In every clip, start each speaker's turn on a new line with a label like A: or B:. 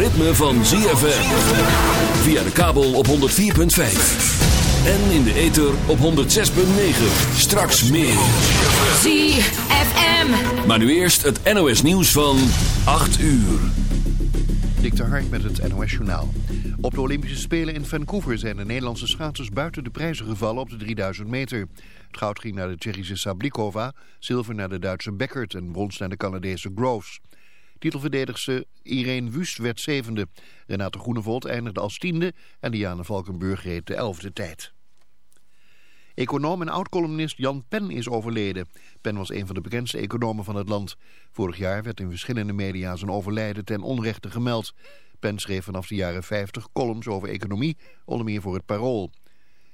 A: Ritme van ZFM. Via de kabel op 104.5. En in de ether op 106.9. Straks meer.
B: ZFM.
A: Maar nu eerst het NOS nieuws van 8 uur.
C: Dik de Hark met het NOS journaal. Op de Olympische Spelen in Vancouver zijn de Nederlandse schaatsers buiten de prijzen gevallen op de 3000 meter. Het goud ging naar de Tsjechische Sablikova, zilver naar de Duitse Beckert en brons naar de Canadese Groves. Titelverdedigster Irene Wust werd zevende. Renate Groenevold eindigde als tiende en Diana Valkenburg reed de elfde tijd. Econoom en oud-columnist Jan Pen is overleden. Pen was een van de bekendste economen van het land. Vorig jaar werd in verschillende media zijn overlijden ten onrechte gemeld. Pen schreef vanaf de jaren 50 columns over economie, onder meer voor het Parool.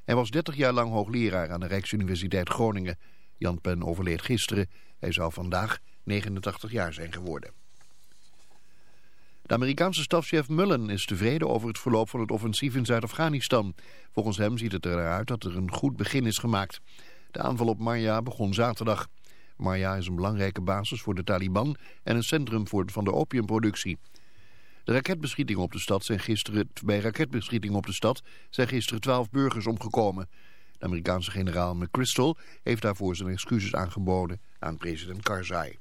C: Hij was 30 jaar lang hoogleraar aan de Rijksuniversiteit Groningen. Jan Pen overleed gisteren. Hij zou vandaag 89 jaar zijn geworden. De Amerikaanse stafchef Mullen is tevreden over het verloop van het offensief in Zuid-Afghanistan. Volgens hem ziet het eruit dat er een goed begin is gemaakt. De aanval op Marja begon zaterdag. Marja is een belangrijke basis voor de Taliban en een centrum voor, van de opiumproductie. De raketbeschietingen op de stad zijn gisteren, bij raketbeschietingen op de stad zijn gisteren twaalf burgers omgekomen. De Amerikaanse generaal McChrystal heeft daarvoor zijn excuses aangeboden aan president Karzai.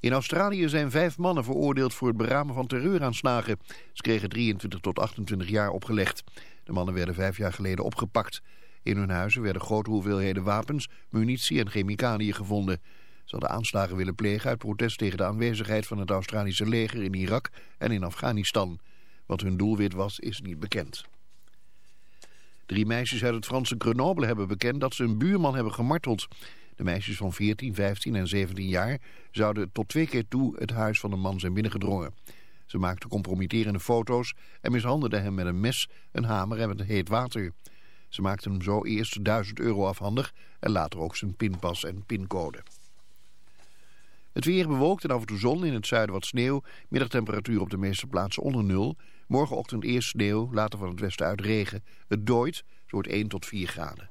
C: In Australië zijn vijf mannen veroordeeld voor het beramen van terreuraanslagen. Ze kregen 23 tot 28 jaar opgelegd. De mannen werden vijf jaar geleden opgepakt. In hun huizen werden grote hoeveelheden wapens, munitie en chemicaliën gevonden. Ze hadden aanslagen willen plegen uit protest tegen de aanwezigheid van het Australische leger in Irak en in Afghanistan. Wat hun doelwit was, is niet bekend. Drie meisjes uit het Franse Grenoble hebben bekend dat ze een buurman hebben gemarteld. De meisjes van 14, 15 en 17 jaar zouden tot twee keer toe het huis van een man zijn binnengedrongen. Ze maakten compromitterende foto's en mishandelden hem met een mes, een hamer en met heet water. Ze maakten hem zo eerst 1000 euro afhandig en later ook zijn pinpas en pincode. Het weer bewolkt en af en toe zon, in het zuiden wat sneeuw. Middagtemperatuur op de meeste plaatsen onder nul. Morgenochtend eerst sneeuw, later van het westen uit regen. Het dooit, zo wordt 1 tot 4 graden.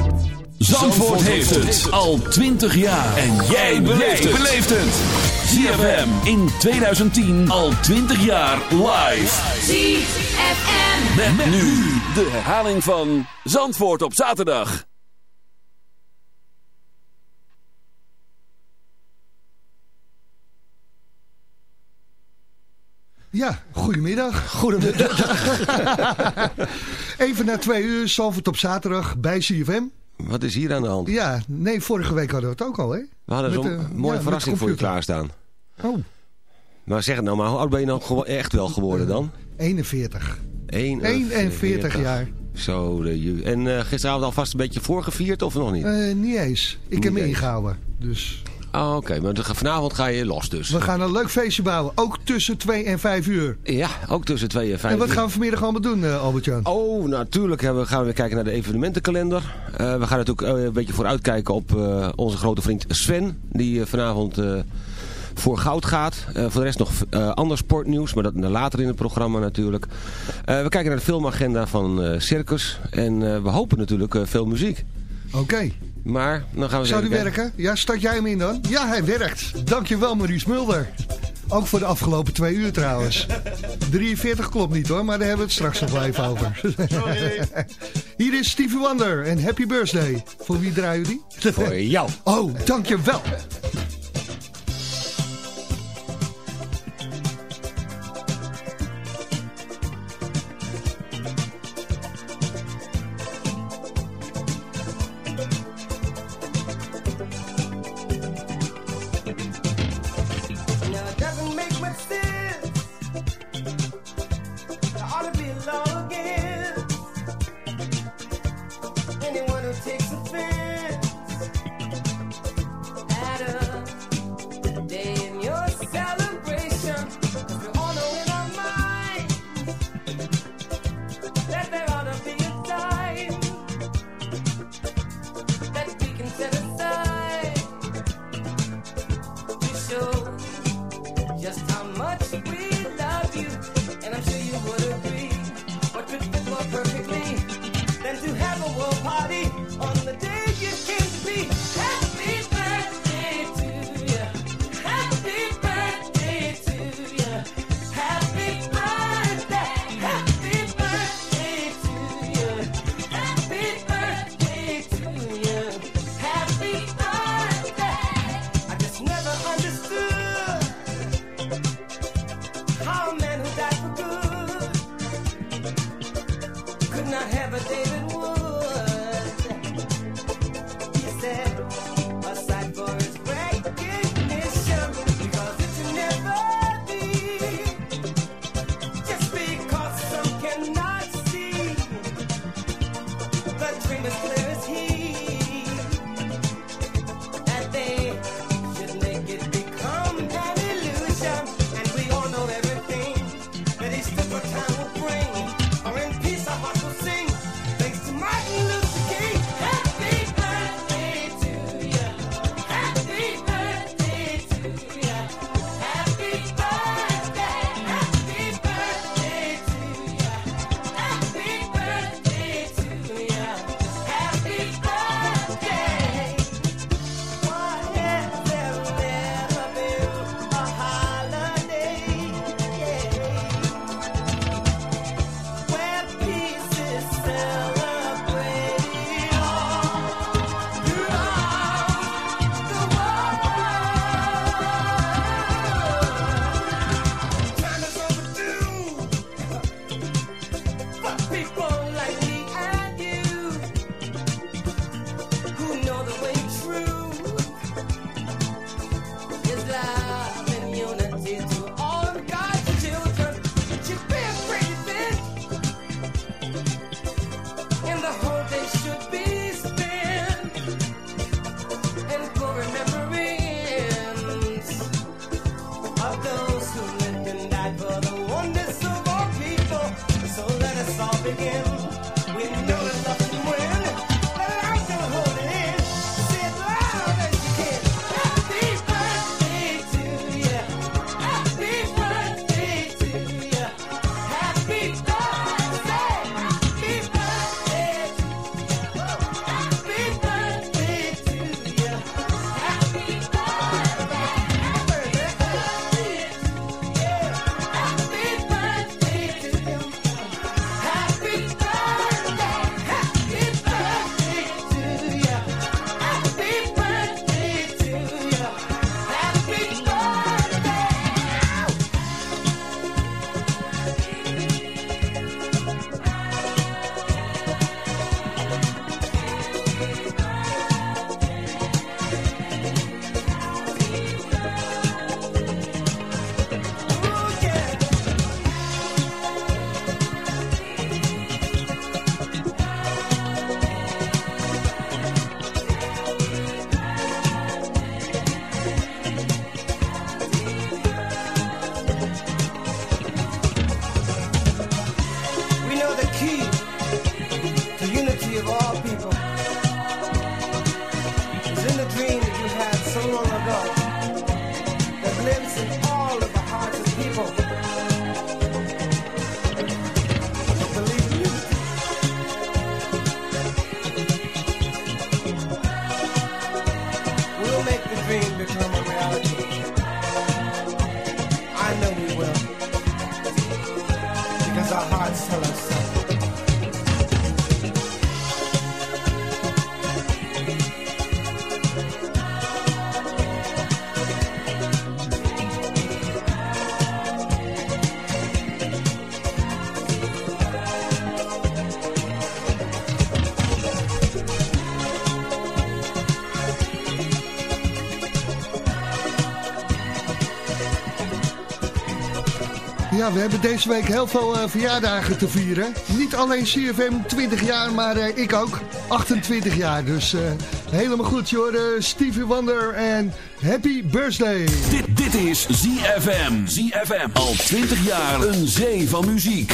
A: Zandvoort heeft het al 20 jaar. En jij beleeft het. ZFM in 2010 al 20 jaar live.
D: ZFM.
A: Met, met nu de herhaling van Zandvoort op zaterdag.
E: Ja, goedemiddag. Goedemiddag. Even na twee uur, Salford op zaterdag bij CFM.
F: Wat is hier aan de hand?
E: Ja, nee, vorige week hadden we het ook al, hè?
F: We hadden zo'n mooie
E: ja,
F: verrassing voor je klaarstaan.
E: Oh,
F: Maar zeg het nou maar, hoe oud ben je nou echt wel geworden dan?
E: 41.
F: 41
E: 41 jaar.
F: Zo, de en eh, gisteravond alvast een beetje voorgevierd of nog niet?
E: Eh, niet eens. Ik
F: Niet
E: heb me ingehouden. Dus
F: Oh, Oké, maar vanavond ga je los dus.
E: we gaan een leuk feestje bouwen. Ook tussen 2 en 5 uur.
F: Ja, ook tussen 2 en 5
E: En wat gaan we vanmiddag allemaal doen, eh, Albert-Jan?
F: Oh, natuurlijk we- gaan we weer kijken naar de evenementenkalender. Eh, we gaan natuurlijk eh, een beetje vooruitkijken op onze grote vriend Sven. Die vanavond voor goud gaat. Voor de rest nog ander sportnieuws, maar dat later in het programma natuurlijk. We kijken naar de filmagenda van Circus. En we hopen natuurlijk veel muziek.
E: Oké.
F: Maar dan gaan we
E: Zou die
F: kijken.
E: werken? Ja, start jij hem in dan? Ja, hij werkt. Dankjewel, Maurice Mulder. Ook voor de afgelopen twee uur trouwens. 43 klopt niet hoor, maar daar hebben we het straks nog even over. Hier is Stevie Wonder en Happy Birthday. Voor wie draaien we die?
F: Voor jou.
E: Oh, dankjewel.
G: We
H: hebben deze week heel veel eh, verjaardagen te vieren. Niet alleen CFM 20 jaar, maar eh, ik ook 28 jaar. Dus eh, helemaal goed, joh. Stevie Wonder en Happy Birthday.
I: Dit, dit is ZFM. ZFM. Al 20 jaar een zee van muziek.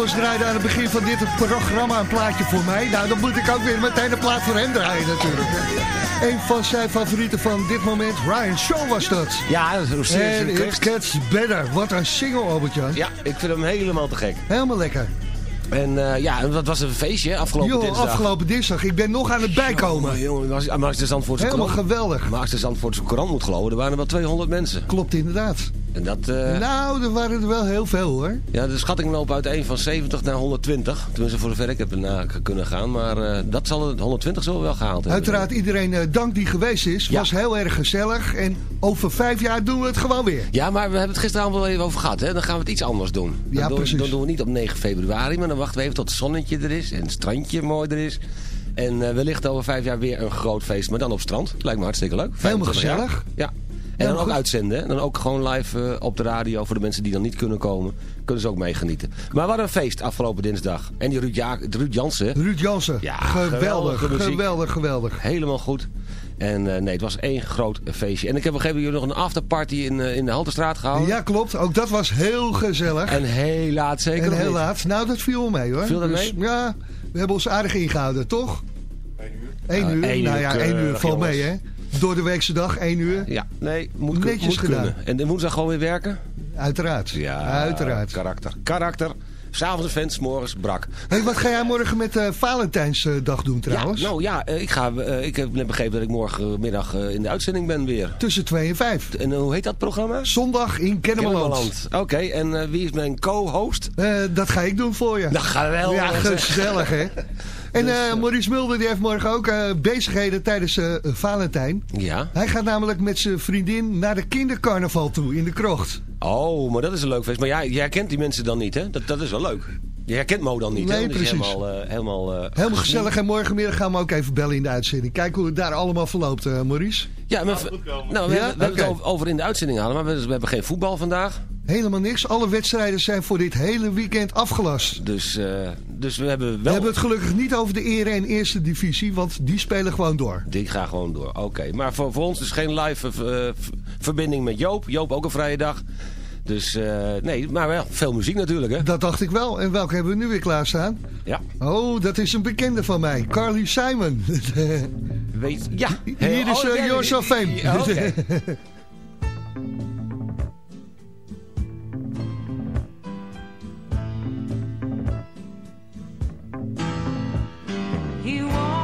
H: Ja, Albert-Jan Vos draaide aan het begin van dit programma een plaatje voor mij. Nou, dan moet ik ook weer meteen een plaat voor hem draaien natuurlijk. Een van zijn favorieten van dit moment, Ryan Shaw was dat.
F: Ja, dat is steeds
H: En
F: een
H: It. Gets Better. Wat een single, Albert-Jan.
F: Ja, ik vind hem helemaal te gek.
H: Helemaal lekker.
F: En eh, ja, dat was een feestje afgelopen
H: Joh,
F: dinsdag.
H: afgelopen dinsdag. Ik ben nog aan het bijkomen.
F: Jongen, jongen, maar als- maar als de Zandvoortse
H: Helemaal
F: krant,
H: geweldig.
F: maar als de Zandvoortse krant moet geloven, er waren er wel 200 mensen.
H: Klopt inderdaad.
F: En dat, eh,
H: Nou, er waren er wel heel veel hoor.
F: ja, de schatting loopt uiteen van 70 naar 120. Tenminste, voor zover ik heb erna kunnen gaan. Maar eh, dat zal het 120 zullen we wel gehaald hebben.
H: Uiteraard iedereen eh, dank die geweest is.
F: Ja.
H: Was heel erg gezellig. En over vijf jaar doen we het gewoon weer.
F: Ja, maar we hebben het gisteravond wel even over gehad. Hè? Dan gaan we het iets anders doen.
H: Ja,
F: dan, doen,
H: precies.
F: dan doen we niet op 9 februari, maar dan wachten we even tot het zonnetje er is. En het strandje mooi er is. En wellicht over vijf jaar weer een groot feest, maar dan op strand. Lijkt me hartstikke leuk.
H: Helemaal
F: 25 jaar.
H: gezellig.
F: Ja. En dan ook uitzenden. hè. Dan ook gewoon live eh, op de radio voor de mensen die dan niet kunnen komen. Kunnen ze ook meegenieten. Maar wat een feest afgelopen dinsdag. En die Ruud, ja Ruud Jansen,
H: Ruud Jansen.
F: Ja,
H: geweldig,
F: geweldige muziek.
H: geweldig, geweldig.
F: helemaal goed. En eh, nee, het was één groot feestje. En ik heb op een gegeven moment nog een afterparty in, eh, in de Halterstraat gehouden.
H: Ja, klopt. Ook dat was heel gezellig.
F: En heel laat zeker
H: En heel
F: niet.
H: laat. Nou, dat viel wel mee hoor.
F: Viel dat
H: Dus,
F: mee?
H: Ja, we hebben ons aardig ingehouden, toch? Eén
F: Ja,
H: uur.
F: één
H: nou
F: uur,
H: ja, één uur valt mee hè. Door de weekse dag, één uur.
F: Ja, nee, moet, kun-
H: Netjes
F: moet
H: gedaan.
F: kunnen. En de woensdag gewoon weer werken?
H: Uiteraard.
F: Ja,
H: Uiteraard.
F: karakter. Karakter. S'avonds een fans, morgens brak.
H: Hey, wat ga jij morgen met eh Valentijnsdag doen trouwens?
F: Ja, nou ja, eh, ik, ga, eh, ik heb net begrepen dat ik morgenmiddag eh, in de uitzending ben weer.
H: Tussen 2 en 5.
F: En eh, hoe heet dat programma?
H: Zondag in Kennemerland.
F: Oké, en eh, wie is mijn co-host?
H: Eh, dat ga ik doen voor je.
F: Nou, geweldig.
H: Ja, gezellig hè. En
F: Dus,
H: eh, Maurice Mulder die heeft morgen ook eh, bezigheden tijdens eh, Valentijn.
F: Ja.
H: Hij gaat namelijk met zijn vriendin naar de kindercarnaval toe in de krocht.
F: Oh, maar dat is een leuk feest. Maar ja, jij herkent die mensen dan niet, hè? Dat, dat is wel leuk. Je herkent Mo dan niet,
H: Nee,
F: hè? Is
H: precies.
F: Helemaal, eh, helemaal, eh,
H: Helemaal gezellig en morgenmiddag gaan we ook even bellen in de uitzending. Kijken hoe het daar allemaal verloopt, eh, Maurice.
F: Ja, maar, nou, we,
H: Ja?
F: hebben, we hebben
H: Oké.
F: het over, over in de uitzending halen, maar we, we hebben geen voetbal vandaag.
H: Helemaal niks. Alle wedstrijden zijn voor dit hele weekend afgelast.
F: Dus, eh, dus we hebben wel...
H: We hebben het gelukkig niet over de ere en eerste divisie, want die spelen gewoon door.
F: Die gaat gewoon door. Oké, maar voor, voor ons dus geen live eh, verbinding met Joop. Joop ook een vrije dag. Dus eh, nee, maar wel veel muziek natuurlijk, hè?
H: Dat dacht ik wel. En welke hebben we nu weer klaarstaan?
F: Ja.
H: Oh, dat is een bekende van mij. Carly Simon.
F: Weet, ja.
H: Hier is uh, of Fame.
F: Oké.
B: You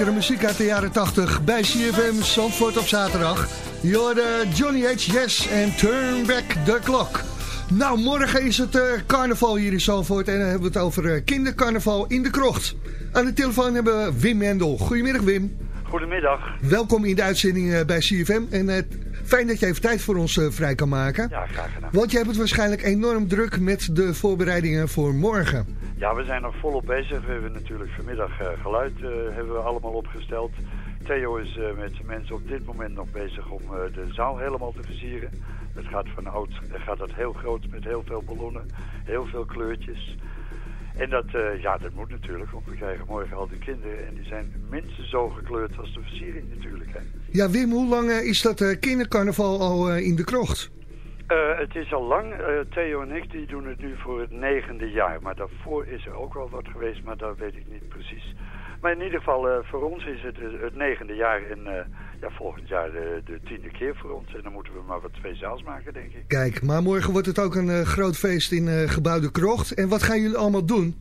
H: Lekkere muziek uit de jaren 80 bij CFM Zandvoort op zaterdag. Jorde Johnny H. Yes en Turn Back the Clock. Nou, morgen is het uh, carnaval hier in Zandvoort en dan hebben we het over uh, kindercarnaval in de krocht. Aan de telefoon hebben we Wim Mendel. Goedemiddag Wim.
J: Goedemiddag.
H: Welkom in de uitzending uh, bij CFM en fijn dat je even tijd voor ons vrij kan maken.
J: Ja, graag gedaan.
H: Want je hebt het waarschijnlijk enorm druk met de voorbereidingen voor morgen.
J: Ja, we zijn er volop bezig. We hebben natuurlijk vanmiddag uh, geluid uh, hebben we allemaal opgesteld. Theo is uh, met mensen op dit moment nog bezig om de zaal helemaal te versieren. Het gaat van oud, gaat dat heel groot met heel veel ballonnen, heel veel kleurtjes. En dat, ja, dat moet natuurlijk, want we krijgen morgen al die kinderen en die zijn minstens zo gekleurd als de versiering natuurlijk. Hè.
H: Ja, Wim, hoe lang is dat kindercarnaval al in de krocht?
J: Uh, het is al lang. Uh, Theo en ik die doen het nu voor het negende jaar. Maar daarvoor is er ook wel wat geweest, maar dat weet ik niet precies. Maar in ieder geval, uh, voor ons is het het negende jaar en ja, volgend jaar de, de, tiende keer voor ons. En dan moeten we maar wat speciaals maken, denk ik.
H: Kijk, maar morgen wordt het ook een groot feest in Gebouw de Krocht. En wat gaan jullie allemaal doen?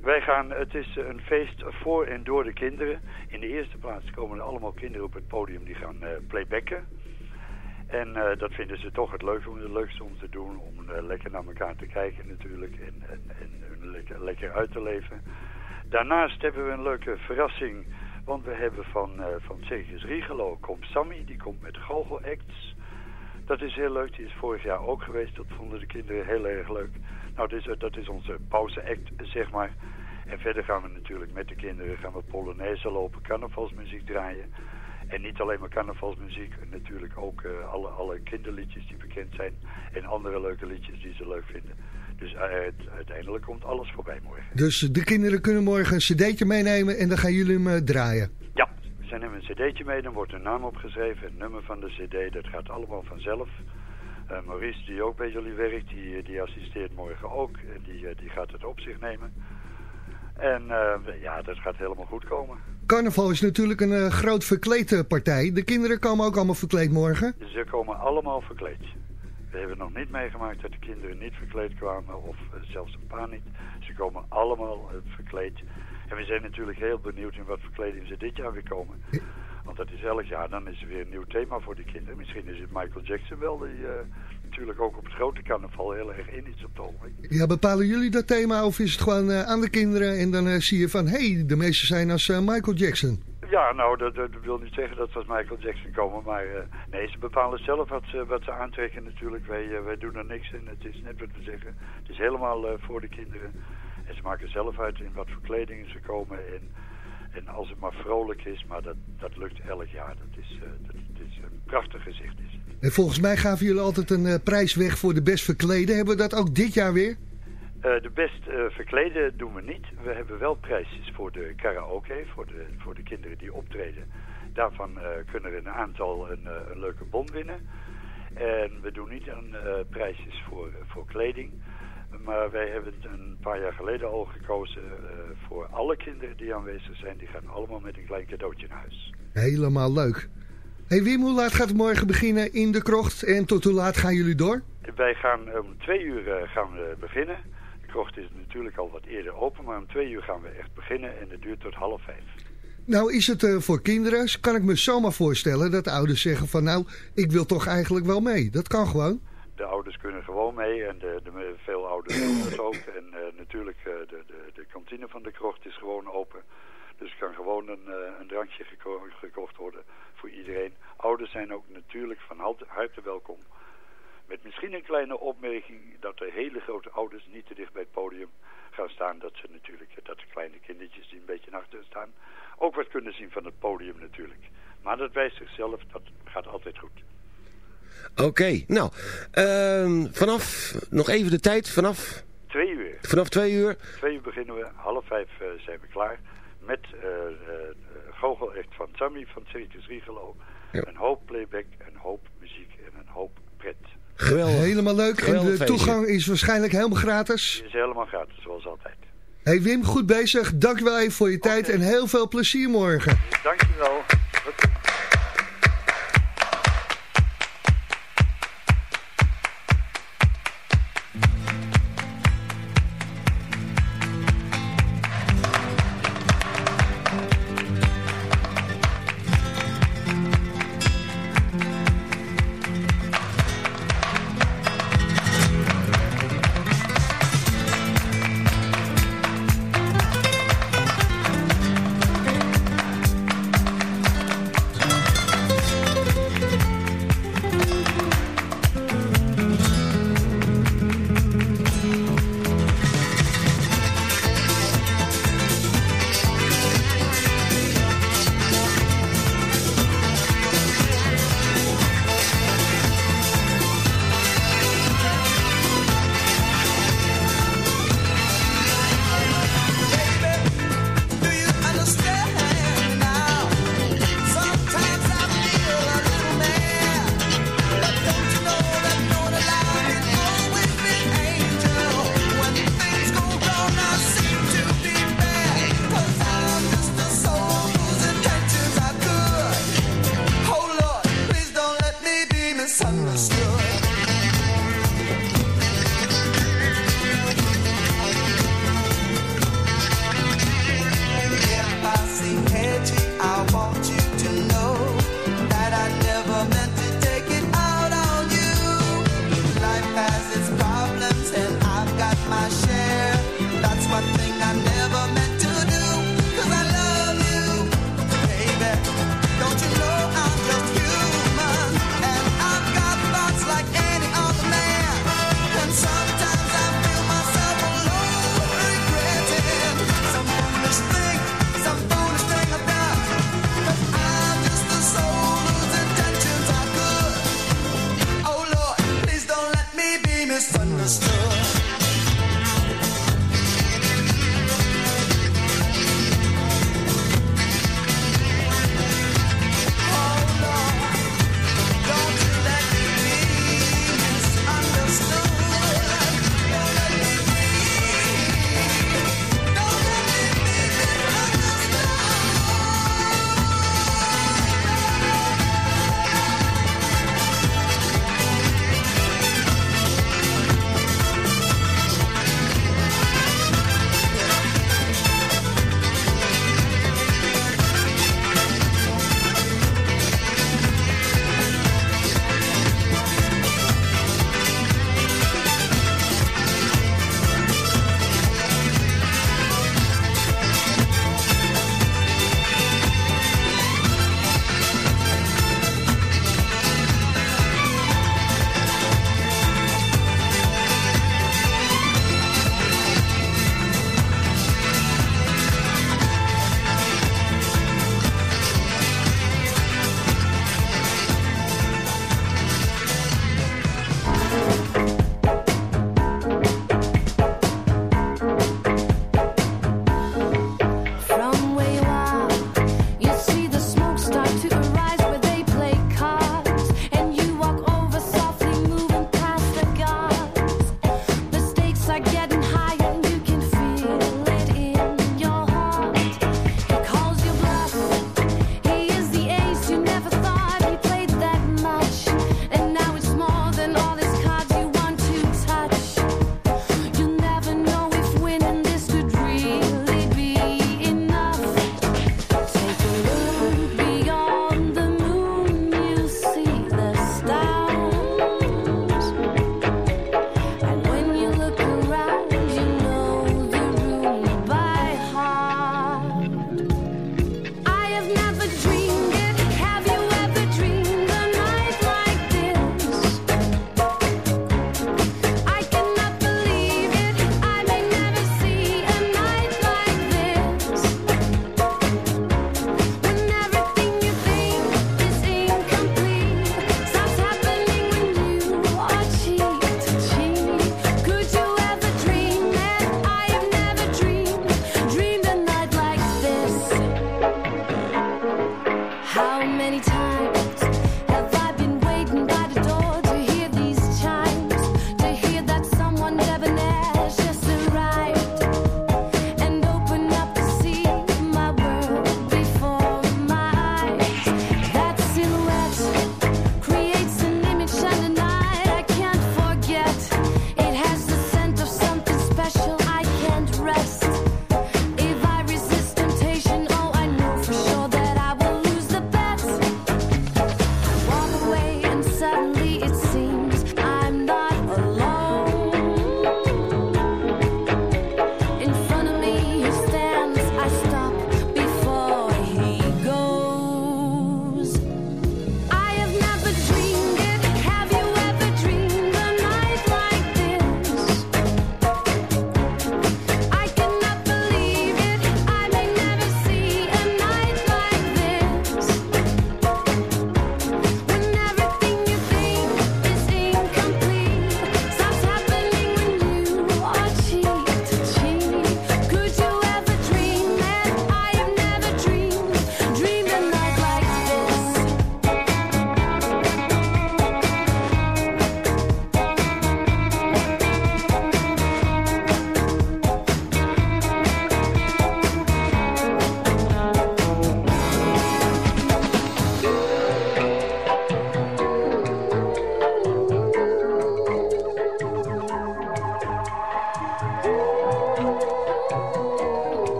J: Wij gaan, het is een feest voor en door de kinderen. In de eerste plaats komen er allemaal kinderen op het podium die gaan playbacken. En uh, dat vinden ze toch het leukste, leukste om te doen. Om uh, lekker naar elkaar te kijken natuurlijk. En, en, lekker, uit te leven. Daarnaast hebben we een leuke verrassing. Want we hebben van, uh, van komt Sammy. Die komt met Acts. Dat is heel leuk. Die is vorig jaar ook geweest. Dat vonden de kinderen heel erg leuk. Nou, dat is, dat is onze pauze-act, zeg maar. En verder gaan we natuurlijk met de kinderen gaan we Polonaise lopen, carnavalsmuziek draaien. En niet alleen maar carnavalsmuziek, natuurlijk ook uh, alle, alle kinderliedjes die bekend zijn. En andere leuke liedjes die ze leuk vinden. Dus uh, uiteindelijk komt alles voorbij morgen.
H: Dus de kinderen kunnen morgen een cd'tje meenemen en dan gaan jullie hem uh, draaien?
J: Ja, ze nemen een cd'tje mee, dan wordt een naam opgeschreven, het nummer van de cd, dat gaat allemaal vanzelf. Maurice, die ook bij jullie werkt, die, die assisteert morgen ook. En die, die gaat het op zich nemen. En ja, dat gaat helemaal goed komen.
H: Carnaval is natuurlijk een uh, groot verkleed partij. De kinderen komen ook allemaal verkleed morgen?
J: Ze komen allemaal verkleed. We hebben nog niet meegemaakt dat de kinderen niet verkleed kwamen, of uh, zelfs een paar niet. Ze komen allemaal uh, verkleed. En we zijn natuurlijk heel benieuwd in wat verkleding ze dit jaar weer komen. Want dat is elk jaar, dan is er weer een nieuw thema voor de kinderen. Misschien is het Michael Jackson wel, die natuurlijk ook op het grote carnaval heel erg in iets op het ogenblik.
H: Ja, bepalen jullie dat thema of is het gewoon uh, aan de kinderen en dan uh, zie je van, hé, hey, de meeste zijn als uh, Michael Jackson?
J: Ja, nou, dat, dat, wil niet zeggen dat ze als Michael Jackson komen, maar nee, ze bepalen zelf wat ze, wat ze aantrekken natuurlijk. Wij, wij doen er niks in, het is net wat we zeggen. Het is helemaal voor de kinderen. En ze maken zelf uit in wat voor kleding ze komen en, en als het maar vrolijk is, maar dat, dat lukt elk jaar. Dat is, dat, dat is een prachtig gezicht is.
H: En volgens mij gaven jullie altijd een uh, prijs weg voor de best verkleden. Hebben we dat ook dit jaar weer?
J: Uh, de best uh, verkleden doen we niet. We hebben wel prijsjes voor de karaoke, voor de, voor de kinderen die optreden. Daarvan kunnen er een aantal een, een, leuke bon winnen. En we doen niet aan prijsjes voor, voor kleding. Maar wij hebben een paar jaar geleden al gekozen voor alle kinderen die aanwezig zijn. Die gaan allemaal met een klein cadeautje naar huis.
H: Helemaal leuk. Hey Wim, hoe laat gaat het morgen beginnen in de krocht en tot hoe laat gaan jullie door?
J: Wij gaan om twee uur uh, gaan we beginnen. De krocht is natuurlijk al wat eerder open, maar om twee uur gaan we echt beginnen en het duurt tot half vijf.
H: Nou is het uh, voor kinderen, kan ik me zomaar voorstellen dat de ouders zeggen van nou, ik wil toch eigenlijk wel mee. Dat kan gewoon.
J: De ouders kunnen gewoon mee en de, de veel ouders doen ook. En uh, natuurlijk, de, de, de kantine van de krocht is gewoon open. Dus kan gewoon een, een drankje geko gekocht worden voor iedereen. Ouders zijn ook natuurlijk van harte welkom. Met misschien een kleine opmerking dat de hele grote ouders niet te dicht bij het podium gaan staan. Dat ze natuurlijk, dat de kleine kindertjes die een beetje achter staan, ook wat kunnen zien van het podium natuurlijk. Maar dat wijst zichzelf, dat gaat altijd goed.
F: Oké, okay, nou, uh, vanaf, nog even de tijd, vanaf...
J: Twee uur.
F: Vanaf twee uur?
J: Twee uur beginnen we, half vijf uh, zijn we klaar met uh, goochel echt van Sammy van Circus Rigelo. Ja. Een hoop playback, een hoop muziek en een hoop pret.
H: Geweldig. Helemaal leuk. Geweldig en de toegang is waarschijnlijk helemaal gratis?
J: Het is helemaal gratis, zoals altijd.
H: Hey Wim, goed bezig. Dank je wel even voor je okay. tijd en heel veel plezier morgen.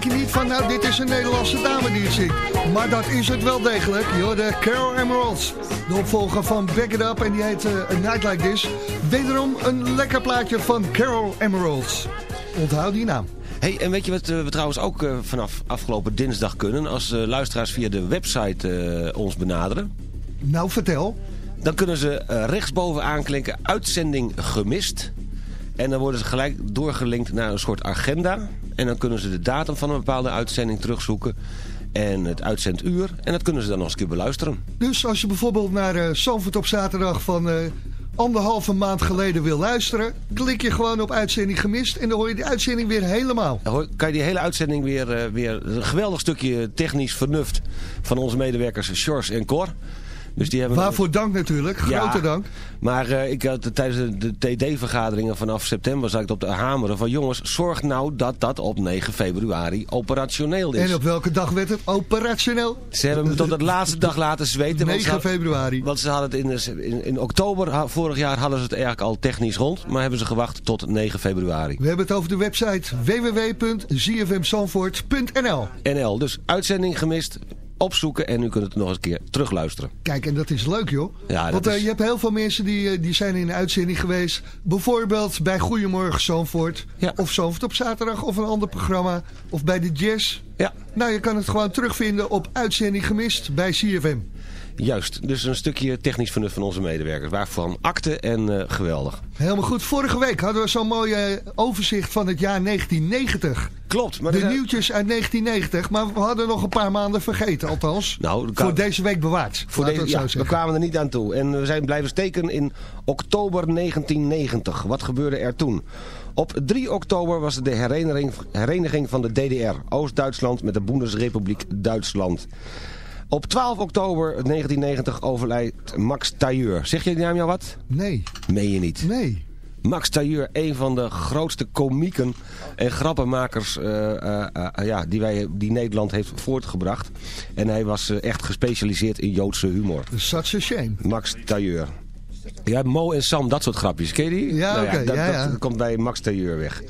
H: denk je niet van, nou, dit is een Nederlandse dame die het zit, Maar dat is het wel degelijk. Yo, de Carol Emeralds, de opvolger van Back It Up. En die heet eh, A Night Like This. Wederom een lekker plaatje van Carol Emeralds. Onthoud die naam.
F: Hey, en weet je wat eh, we trouwens ook eh, vanaf afgelopen dinsdag kunnen? Als luisteraars via de website ons benaderen.
H: Nou, vertel.
F: Dan kunnen ze rechtsboven aanklikken, uitzending gemist. En dan worden ze gelijk doorgelinkt naar een soort agenda. En dan kunnen ze de datum van een bepaalde uitzending terugzoeken. En het uitzenduur. En dat kunnen ze dan nog eens een keer beluisteren.
H: Dus als je bijvoorbeeld naar Zandvoort op zaterdag van eh, anderhalve maand geleden wil luisteren... klik je gewoon op uitzending gemist en dan hoor je die uitzending weer helemaal.
F: Dan hoor- kan je die hele uitzending weer, eh, weer een geweldig stukje technisch vernuft van onze medewerkers Sjors en Cor. Dus die hebben
H: Waarvoor dank natuurlijk,
F: Ja,
H: grote dank.
F: Maar eh, ik had, tijdens de, de TD-vergaderingen vanaf september zat ik op de hameren van jongens, zorg nou dat dat op 9 februari operationeel is.
H: En op welke dag werd het operationeel?
F: Ze hebben me tot de laatste dag laten zweten. want ze
H: 9
F: hadden-
H: februari.
F: Want ze hadden het in, in, in oktober vorig jaar hadden ze het eigenlijk al technisch rond. Maar hebben ze gewacht tot 9 februari.
H: We hebben het over de website www.zfmzandvoort.nl
F: NL, dus uitzending gemist, opzoeken en u kunt het nog eens een keer terugluisteren.
H: Kijk, en dat is leuk joh.
F: Ja,
H: Want
F: is-
H: je hebt heel veel mensen die, eh, die zijn in de uitzending geweest. Bijvoorbeeld bij Goedemorgen Zandvoort. Of Zandvoort op zaterdag of een ander programma. Of bij de Jazz.
F: Ja.
H: Nou, je kan het gewoon terugvinden op uitzending gemist bij CFM.
F: Juist, dus een stukje technisch vernuft van onze medewerkers. Waarvan akte en eh, geweldig.
H: Helemaal goed. Vorige week hadden we zo'n mooi eh, overzicht van het jaar 1990.
F: Klopt. Maar
H: de
F: zijn-
H: nieuwtjes uit 1990. Maar we hadden nog een paar maanden vergeten, althans.
F: Nou,
H: voor deze week bewaard.
F: Voor deze, ja, we kwamen er niet aan toe. En we zijn blijven steken in oktober 1990. Wat gebeurde er toen? Op 3 oktober was het de hereniging, hereniging van de DDR, Oost-Duitsland, met de Bundesrepubliek Duitsland. Op 12 oktober 1990 overlijdt Max Tailleur. Zeg je die naam jou wat?
H: Nee.
F: Meen je niet?
H: Nee.
F: Max Tailleur, een van de grootste komieken en grappenmakers eh, eh, eh, ja, die, wij, die Nederland heeft voortgebracht. En hij was echt gespecialiseerd in Joodse humor.
H: Such a shame.
F: Max Tailleur. Ja, Mo en Sam, dat soort grapjes. Ken je die?
H: Ja,
F: Nou
H: oké,
F: dat,
H: ja,
F: dat
H: ja.
F: komt bij Max Tailleur weg.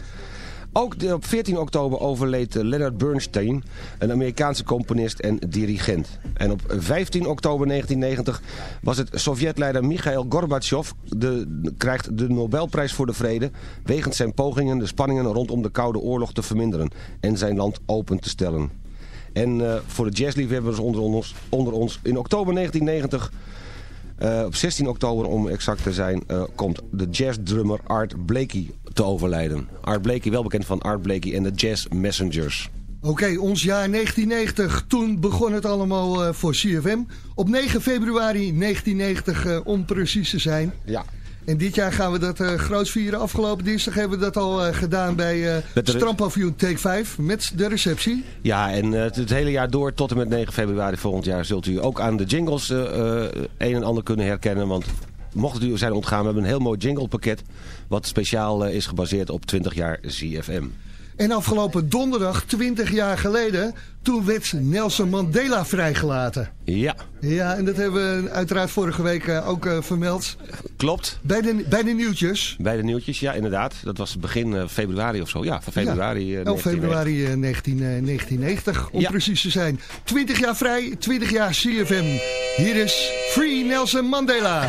F: Ook op 14 oktober overleed Leonard Bernstein, een Amerikaanse componist en dirigent. En op 15 oktober 1990 was het Sovjetleider Mikhail Gorbachev de, krijgt de Nobelprijs voor de Vrede... wegens zijn pogingen de spanningen rondom de Koude Oorlog te verminderen en zijn land open te stellen. En eh, voor de jazzliefhebbers onder ons, onder ons in oktober 1990... Eh, op 16 oktober, om exact te zijn, eh, komt de jazzdrummer Art Blakey te overlijden. Art Blakey, wel bekend van Art Blakey en de Jazz Messengers.
H: Oké, ons jaar 1990. Toen begon het allemaal eh, voor CFM. Op 9 februari 1990 eh, om precies te zijn.
F: Ja.
H: En dit jaar gaan we dat eh groot vieren. Afgelopen dinsdag hebben we dat al gedaan bij
F: de-
H: Strandpavioen Take 5 met de receptie.
F: Ja, en het, hele jaar door, tot en met 9 februari volgend jaar, zult u ook aan de jingles een en ander kunnen herkennen. Want mocht het u zijn ontgaan, we hebben een heel mooi jinglepakket. Wat speciaal eh, is gebaseerd op 20 jaar ZFM.
H: En afgelopen donderdag, 20 jaar geleden, toen werd Nelson Mandela vrijgelaten.
F: Ja,
H: Ja, en dat hebben we uiteraard vorige week eh, ook eh, vermeld.
F: klopt.
H: Bij de, bij de nieuwtjes.
F: Bij de nieuwtjes, ja inderdaad. Dat was begin eh, februari of zo. Ja, van februari. eh,
H: 11 februari eh, 19, eh, 1990, om
F: Ja.
H: precies te zijn. 20 jaar vrij, 20 jaar CFM. Hier is Free Nelson Mandela.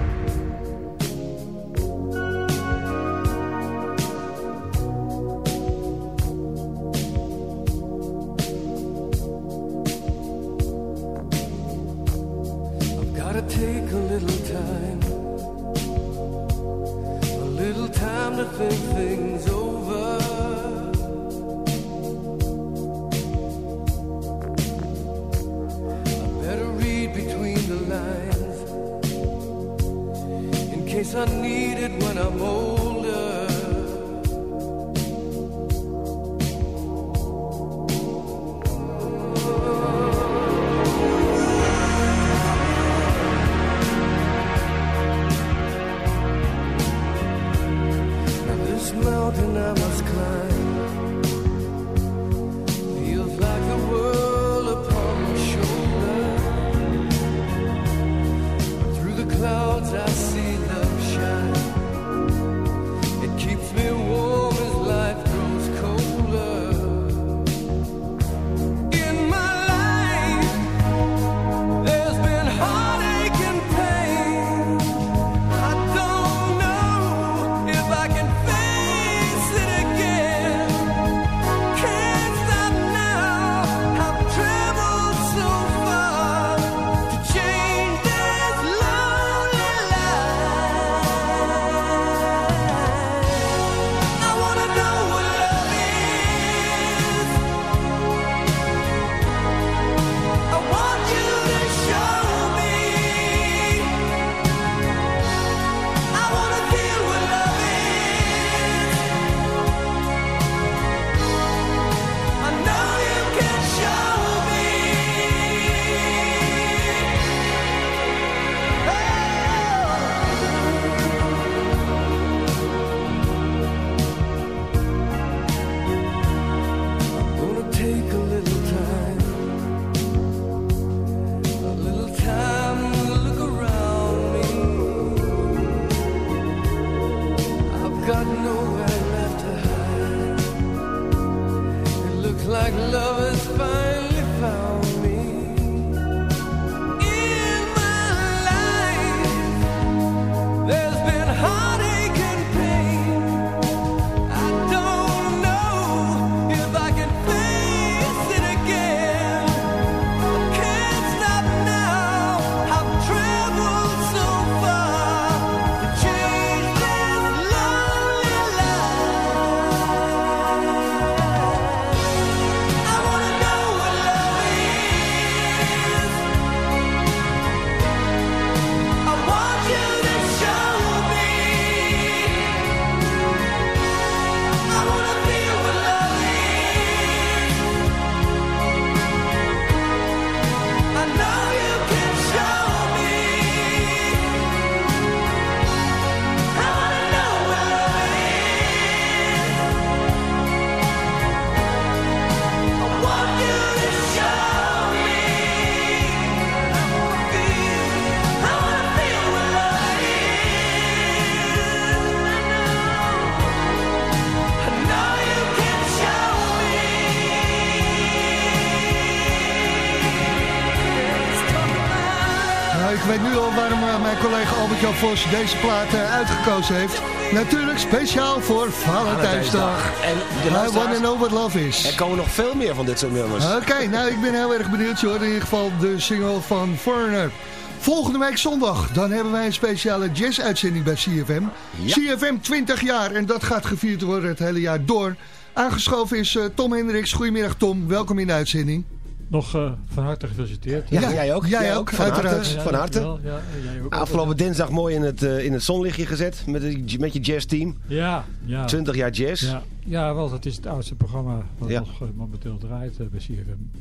H: Vos deze plaat eh, uitgekozen heeft. Natuurlijk speciaal voor Valentijnsdag.
F: En de
H: I wanna know what love is.
F: Er komen nog veel meer van dit soort nummers.
H: Oké, nou ik ben heel erg benieuwd. Je hoort in ieder geval de single van Foreigner. Volgende week zondag, dan hebben wij een speciale jazz-uitzending bij CFM. CFM 20 jaar en dat gaat gevierd worden het hele jaar door. Aangeschoven is eh, Tom Hendricks. Goedemiddag Tom, welkom in de uitzending.
K: Nog eh, van harte gefeliciteerd.
F: Ja, jij ook.
H: Jij ook,
F: Van harte.
K: Ja,
F: Van harte.
K: Ja, jij ook.
F: Afgelopen dinsdag mooi in het, eh, in het zonlichtje gezet met, met je jazzteam.
K: Ja, ja.
F: 20 jaar jazz.
K: Ja, ja, wel, dat is het oudste programma wat
F: Ja.
K: nog eh, momenteel draait bij CFM.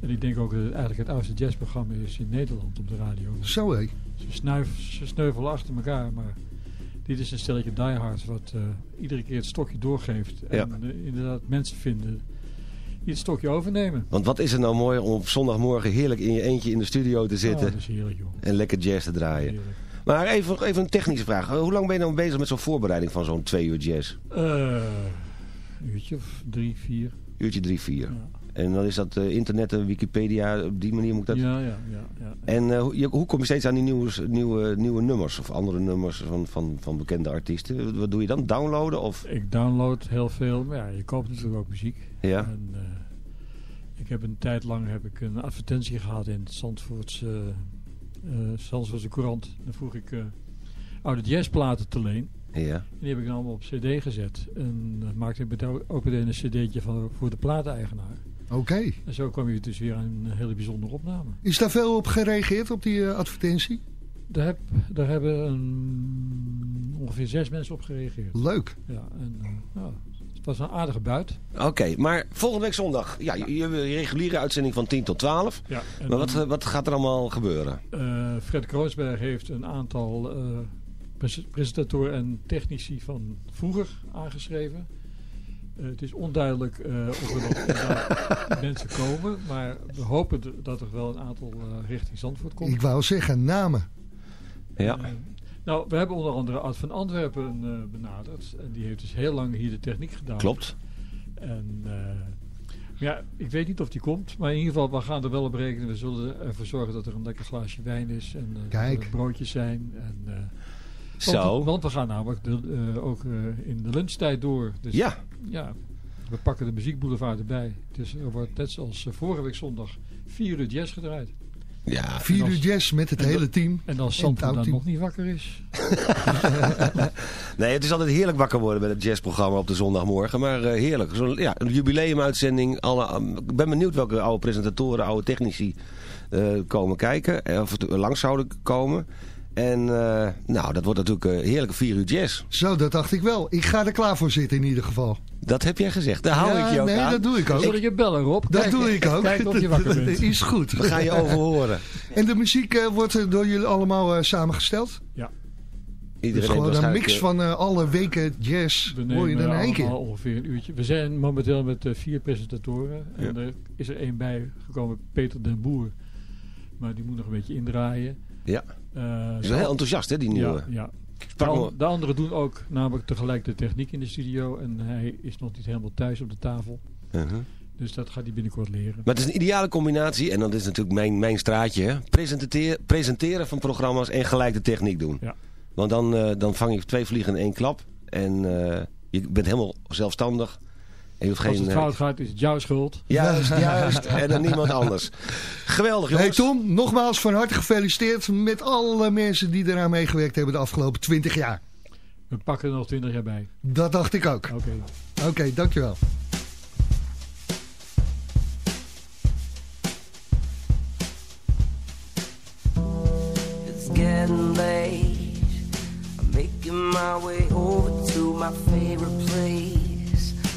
K: En ik denk ook dat het eigenlijk het oudste jazzprogramma is in Nederland op de radio.
H: Zo hé.
K: Ze, snuif, ze sneuvelen achter elkaar, maar dit is een stelletje diehards wat eh, iedere keer het stokje doorgeeft. En
F: Ja.
K: inderdaad mensen vinden het stokje overnemen.
F: Want wat is het nou mooi om op zondagmorgen heerlijk in je eentje in de studio te zitten.
K: Oh, dat is heerlijk, joh.
F: En lekker jazz te draaien.
K: Heerlijk.
F: Maar even, even een technische vraag. Hoe lang ben je nou bezig met zo'n voorbereiding van zo'n twee uur jazz?
K: Eh, een uurtje of drie, vier.
F: Uurtje drie, vier. En dan is dat eh, internet en Wikipedia, op die manier moet ik dat...
K: Ja, ja, ja. ja.
F: En eh, hoe, hoe kom je steeds aan die nieuwe, nieuwe, nieuwe nummers of andere nummers van, van, van bekende artiesten? Wat doe je dan? Downloaden of...
K: Ik download heel veel, maar ja, je koopt natuurlijk ook muziek.
F: Ja.
K: En, eh, ik heb een tijd lang heb ik een advertentie gehad in het Zandvoortse, eh, Zandvoortse Courant. Dan vroeg ik eh, oude jazzplaten te leen.
F: Ja.
K: En die heb ik dan allemaal op cd gezet. En maakte ik ook meteen een cd'tje van, voor de plateneigenaar.
H: Oké.
K: En zo kwam je dus weer aan een hele bijzondere opname.
H: Is daar veel op gereageerd, op die eh, advertentie?
K: Daar, heb, daar hebben een, ongeveer zes mensen op gereageerd.
H: Leuk.
K: Ja, en eh, ja, het was een aardige buit.
F: Oké, maar volgende week zondag. Ja, je, je, je reguliere uitzending van 10 tot 12.
K: Ja, en
F: maar wat,
K: dan-
F: wat gaat er allemaal gebeuren?
K: Eh, Fred Kroonsberg heeft een aantal eh, pres- presentatoren en technici van vroeger aangeschreven. Eh, het is onduidelijk eh, of er nog mensen komen, maar we hopen dat er wel een aantal eh, richting Zandvoort komt.
H: Ik wou zeggen, namen.
F: Ja.
K: Nou, we hebben onder andere Ad van Antwerpen eh, benaderd. En die heeft dus heel lang hier de techniek gedaan.
F: Klopt.
K: En eh, ja, ik weet niet of die komt. Maar in ieder geval, we gaan er wel op rekenen. We zullen ervoor zorgen dat er een lekker glaasje wijn is. En eh,
H: Kijk.
K: dat er broodjes zijn. En, eh,
F: Zo.
K: Want, want we gaan namelijk de, eh, ook eh, in de lunchtijd door. Dus,
F: Ja.
K: ja. We pakken de muziekboulevard erbij. Dus er wordt net zoals eh, vorige week zondag vier uur jazz gedraaid.
F: Ja.
H: Vier uur jazz met het hele team.
K: En als
H: het
K: Zandvoort dan nog niet wakker is.
F: Nee, het is altijd heerlijk wakker worden met het jazzprogramma op de zondagmorgen. Maar eh, heerlijk. Zo'n ja, een jubileumuitzending. Alle, um, ik ben benieuwd welke oude presentatoren, oude technici eh, komen kijken. Of het langs zouden komen. En eh, nou, dat wordt natuurlijk een heerlijke vier uur jazz.
H: Zo, dat dacht ik wel. Ik ga er klaar voor zitten in ieder geval.
F: Dat heb jij gezegd. Daar hou
H: Ja,
F: ik je ook
H: nee,
F: aan.
H: dat doe ik ook.
K: Zullen je bellen, Rob?
H: Dat
K: Kijk-
H: doe ik ook.
K: Kijk of je wakker bent.
H: Is goed.
F: We gaan je overhoren.
H: En de muziek eh, wordt eh, door jullie allemaal eh, samengesteld?
K: Ja.
F: Iedereen
H: dus gewoon een mix
F: eh,
H: van eh, alle weken jazz.
K: We
H: Hoor je dan in één keer?
K: ongeveer een uurtje. We zijn momenteel met eh, vier presentatoren. En
F: Ja.
K: er is er één bij gekomen, Peter den Boer. Maar die moet nog een beetje indraaien.
F: Ja.
K: Eh,
F: Ze is wel heel enthousiast, hè, die nieuwe.
K: Ja, ja. De, de anderen doen ook namelijk tegelijk de techniek in de studio. En hij is nog niet helemaal thuis op de tafel.
F: Uh-huh.
K: Dus dat gaat hij binnenkort leren.
F: Maar het is een ideale combinatie. En dat is natuurlijk mijn, mijn straatje. Hè. Presenteren, presenteren van programma's en gelijk de techniek doen.
K: Ja.
F: Want dan, eh, dan vang je twee vliegen in één klap. En eh, je bent helemaal zelfstandig. En je hoeft
K: Als
F: geen...
K: het
F: eh,
K: fout gaat, is het jouw schuld.
F: Juist, juist. En dan niemand anders. Geweldig,
H: Hey
F: jongens.
H: Tom, nogmaals van harte gefeliciteerd met alle mensen die eraan meegewerkt hebben de afgelopen 20 jaar.
K: We pakken er nog 20 jaar bij.
H: Dat dacht ik ook.
K: Oké.
H: Oké, dankjewel.
E: It's getting late. I'm making my way over to my favorite place.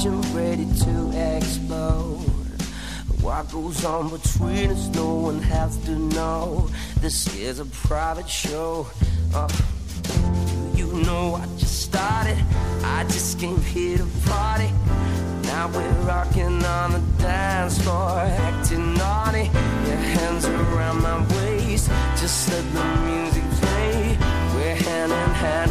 E: passion ready to explode? What goes on between us, no one has to know. This is a private show. Uh, you know I just started. I just came here to party. Now we're rocking on the dance floor, acting naughty. Your hands around my waist, just let the music play. We're hand in hand,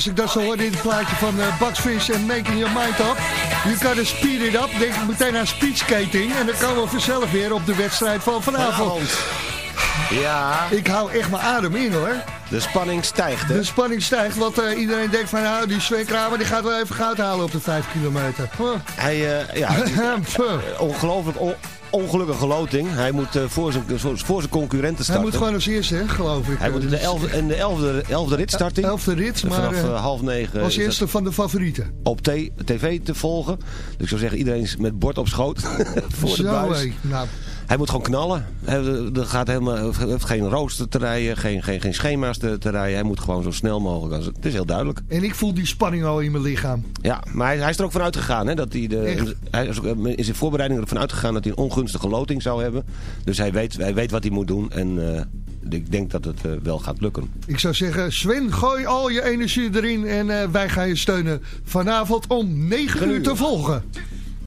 H: als ik dat zo hoor in het plaatje van uh, en Making Your Mind Up... You gotta speed it up, denk ik meteen aan speedskating. En dan komen we vanzelf weer op de wedstrijd van vanavond.
F: Ja.
H: Ik hou echt mijn adem in hoor.
F: De spanning stijgt, hè?
H: De spanning stijgt, want eh, iedereen denkt van... nou, die Sven Kramer die gaat wel even goud halen op de 5 kilometer. Huh.
F: Hij, eh, ja, ongelooflijk on- ongelukkige loting. Hij moet eh, voor, zijn, voor, zijn concurrenten
H: Hij
F: starten.
H: moet gewoon als eerste, hè, geloof ik.
F: Hij moet in de,
H: Dus-
F: elfde, in de elfde, elfde rit starten.
H: Elfde rit, maar
F: Vanaf
H: eh,
F: eh, half negen.
H: als eerste van de favorieten.
F: op tv te volgen. Dus ik zou zeggen, iedereen is met bord op schoot voor de
H: Zo,
F: buis.
H: hé. Nou,
F: Hij moet gewoon knallen. Hij er gaat helemaal, heeft geen rooster te rijden, geen, geen, geen schema's te, te rijden. Hij moet gewoon zo snel mogelijk. als- Het is heel duidelijk.
H: en ik voel die spanning al in mijn lichaam.
F: Ja, maar hij, hij is er ook van uitgegaan. Hè, dat hij, de, hij is ook eh, in zijn voorbereiding ervan uitgegaan dat hij een ongunstige loting zou hebben. Dus hij weet, hij weet wat hij moet doen. En eh, ik denk dat het eh, wel gaat lukken.
H: Ik zou zeggen, Sven, gooi al je energie erin en wij gaan je steunen vanavond om 9 uur te volgen.